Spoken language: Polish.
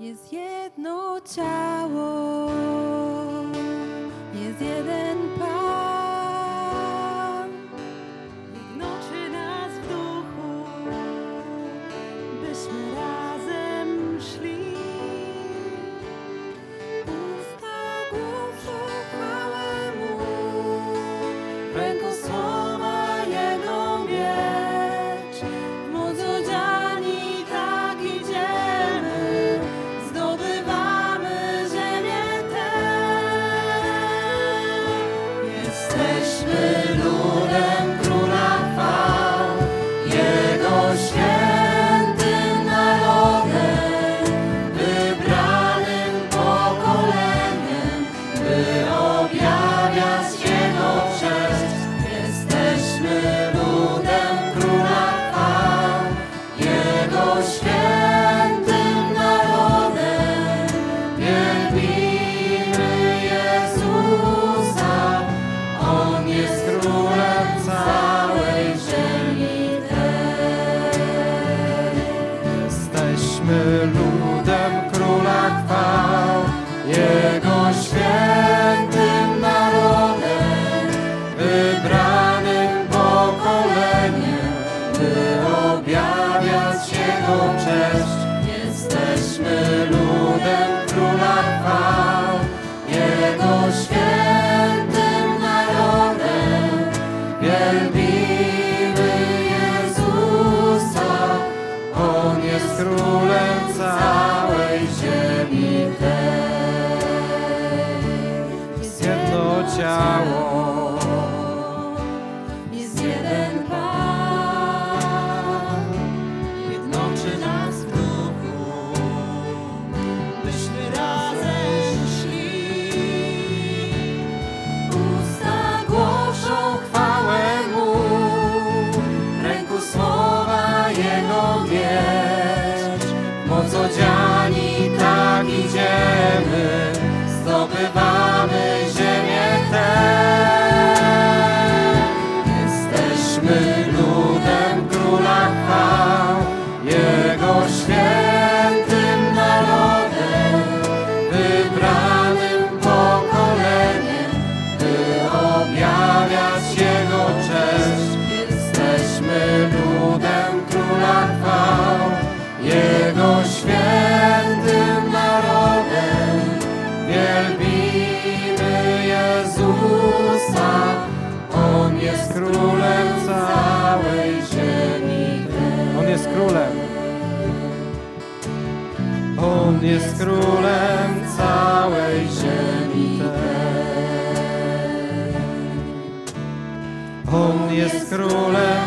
jest jedno ciało. Yeah. ciało. Jest jeden Pan, jednoczy nas w duchu, byśmy razem szli. Usta głoszą chwałę Mu, ręku słowa Jego wiecz, moc On jest królem całej ziemi. On jest królem. On jest królem całej ziemi. On jest królem.